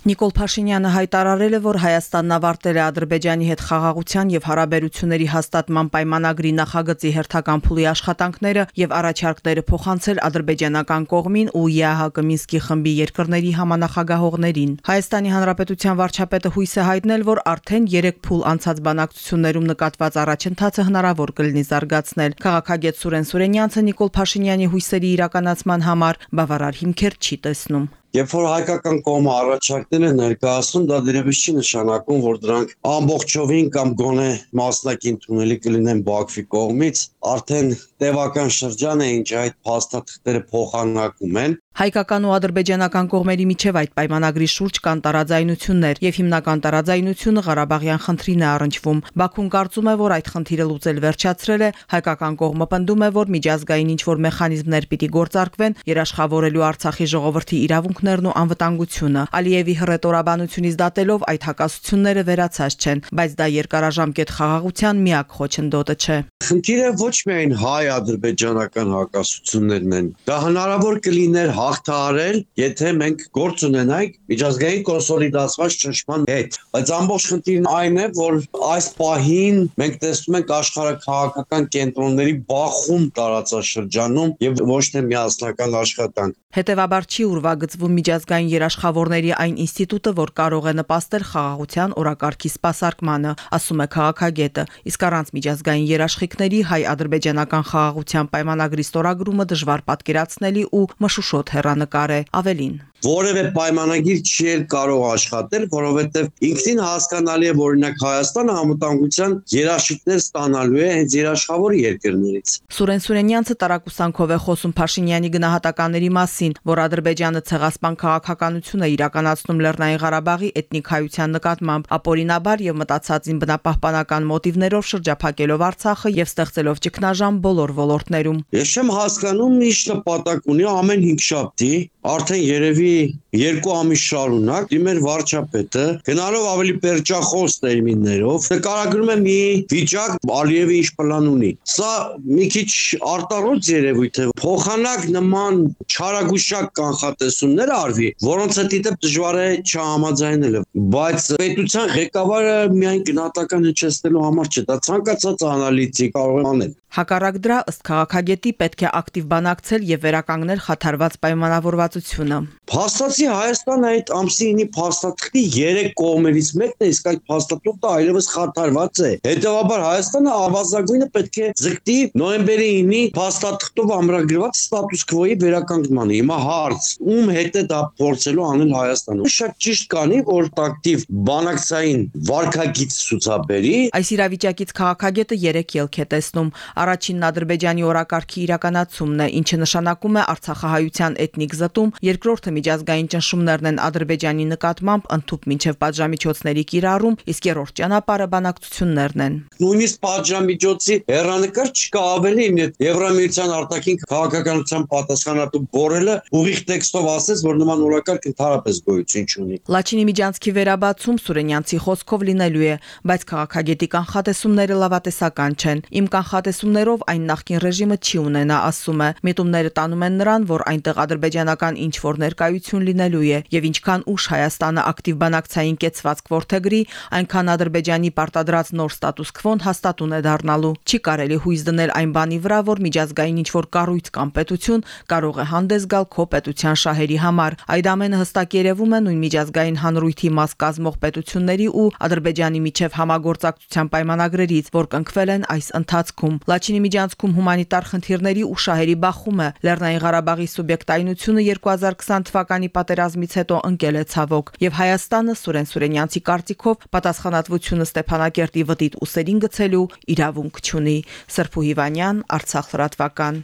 Նիկոլ Փաշինյանը հայտարարել է, որ Հայաստանն ավարտել է Ադրբեջանի հետ խաղաղության եւ հարաբերությունների հաստատման պայմանագրի նախագծի հերթական փուլի աշխատանքները եւ առաջարկները փոխանցել ադրբեջանական կողմին ու ԵԱՀԿ Մինսկի խմբի երկրների համանախագահողներին։ Հայաստանի Հանրապետության վարչապետը հույս է հայտնել, որ արդեն 3 փուլ անցած բանակցություններում նկատված առաջընթացը հնարավոր կլինի զարգացնել։ Քաղաքագետ Սուրեն Սուրենյանցը Նիկոլ Փաշինյանի հույսերի իրականացման համար բավարար հիմքեր չի տեսնում։ Երբ որ հայկական կողմը առաջարկներ է ներկայացնում, դա դերևս չի նշանակում, որ դրանք ամբողջովին կամ գոնե մասնակի ընդունելի կլինեն Բաքվի կողմից, արդեն տևական շրջան է, ինչ այդ փաստաթղթերը փոխանակում են, Հայկական ու ադրբեջանական կողմերի միջև այդ պայմանագրի շուրջ կան տարաձայնություններ եւ հիմնական տարաձայնությունը Ղարաբաղյան խնդրին է առնչվում։ Բաքուն կարծում է, որ այդ խնդիրը լուծել վերջացրել է, հայկական կողմը պնդում է, որ միջազգային ինչ-որ մեխանիզմներ պիտի գործարկվեն երաշխավորելու Արցախի ժողովրդի իրավունքներն ու անվտանգությունը։ Ալիևի հռետորաբանությունից դատելով այդ հակասությունները վերացած չեն, բայց դա երկարաժամկետ խաղաղության միակ խոչընդոտը չէ։ Խնդիրը ոչ միայն հայ-ադրբեջանական հակասություններն են։ Դա հնարավոր կլիներ հաղթահարել, եթե մենք գործ ունենայինք միջազգային կոնսոլիդացված ճնշման հետ։ Բայց ամբողջ խնդիրն այն է, որ այս պահին մենք տեսնում ենք աշխարհակահաղական կենտրոնների բախում տարածաշրջանում եւ ոչ թե միասնական աշխատանք։ Հետևաբար չի ուրվագծվում միջազգային երաշխավորների այն ինստիտուտը, որ կարող է նպաստել խաղաղության օրակարգի սպասարկմանը, ասում է քաղաքագետը։ Իսկ առանց միջազգային երաշխիքների հայ-ադրբեջանական խաղաղության պայմանագրի ստորագրումը դժվար պատկերացնելի ու մշուշոտ հերանեկար է։ Ավելին որևէ պայմանագիր չի էլ կարող աշխատել, որովհետև ինքնին հասկանալի է, որ օրինակ Հայաստանը համտանգության երաշխիքներ ստանալու է հենց երաշխավոր երկրներից։ Սուրեն Սուրենյանցը տարակուսանքով է խոսում Փաշինյանի գնահատականների մասին, որ Ադրբեջանը ցեղասպան քաղաքականություն է իրականացնում Լեռնային Ղարաբաղի էթնիկ հայության նկատմամբ, ապօրինաբար եւ մտածածին բնապահպանական մոտիվներով շրջափակելով Արցախը եւ ստեղծելով ճգնաժամ բոլոր ոլորտներում։ Ես չեմ հասկանում ինչ նպատակ ունի ամեն 5 շաբթի արդեն երևի երկու ամիս շարունակ դիմեր վարչապետը գնալով ավելի պերճախոս տերմիններով նկարագրում է մի վիճակ Ալիևի ինչ պլան ունի սա մի քիչ արտառոց երևույթ է փոխանակ նման չարագուշակ կանխատեսումներ արվի որոնց հետ դիտებ դժվար է չհամաձայնելը բայց պետության ղեկավարը միայն գնահատական հնչեցնելու համար չէ դա ցանկացած անալիտիկ կարող է անել Հակառակ դրա ըստ քաղաքագետի պետք է ակտիվ բանակցել եւ վերականգնել խաթարված պայմանավորվածությունը։ Փաստացի Հայաստանը այդ ամսի 9-ի փաստաթղթի 3 կողմերից մեկն է, իսկ այդ փաստաթղթը այլևս խաթարված է։ Հետևաբար Հայաստանը ավազագույնը պետք է ձգտի նոյեմբերի 9-ի փաստաթղթով ամրագրված ստատուս քվոյի վերականգնմանը։ Հիմա հարց, ում հետ է դա փորձելու անել Հայաստանը։ Շատ ճիշտ կանի, որ ակտիվ բանակցային վարկագիծ ցուցաբերի։ Այս իրավիճակից քաղաքագետը 3 ելք է տեսնում Առաջինն Ադրբեջանի օրակարգի իրականացումն է, ինչը նշանակում է Արցախահայության էթնիկ զտում, երկրորդը միջազգային ճնշումներն են Ադրբեջանի նկատմամբ ընդཐུպ մինչև պատժամիջոցների կիրառում, իսկ երրորդ ճանապարհը բանակցություններն են։ Նույնիսկ պատժամիջոցի հերանեկար չկա ավելի Եվրամիության արտաքին քաղաքականության պատասխանատու բորելը ուղիղ տեքստով ասես, որ նման օրակարգ ընդհանրապես գոյություն չունի։ Լաչինի միջանցքի վերաբացում Սուրենյանցի խոսքով լինելու է, բայց քաղաքագետի կանխատեսումները լավատեսական չեն։ Իմ կանխատեսում միտումներով այն նախկին ռեժիմը չի ունենա, ասում է։ Միտումները տանում են նրան, որ այնտեղ ադրբեջանական ինչ որ ներկայություն լինելու է եւ ինչքան ուշ Հայաստանը ակտիվ բանակցային կեցվածք որթեգրի, այնքան Ադրբեջանի պարտադրած նոր ստատուս քվոն հաստատուն է դառնալու։ Չի կարելի հույս դնել այն բանի վրա, որ միջազգային ինչ որ կառույց կամ պետություն կարող է հանդես գալ քո պետության շահերի համար։ Այդ ամենը հստակ երևում է նույն միջազգային հանրույթի մաս կազմող պետությունների ու Ադրբեջանի միջև համագործակցության պայմանագրերից, որ կնքվել են այս ընթացքում։ Լաչինի միջանցքում հումանիտար խնդիրների ու շահերի բախում է։ Լեռնային Ղարաբաղի սուբյեկտայնությունը 2020 թվականի պատերազմից հետո ընկել է ցավոք, եւ Հայաստանը Սուրեն Սուրենյանցի կարծիքով պատասխանատվությունը Ստեփանակերտի վտիտ ուսերին գցելու իրավունք չունի։ Սրփու Հիվանյան, Արցախ լրատվական։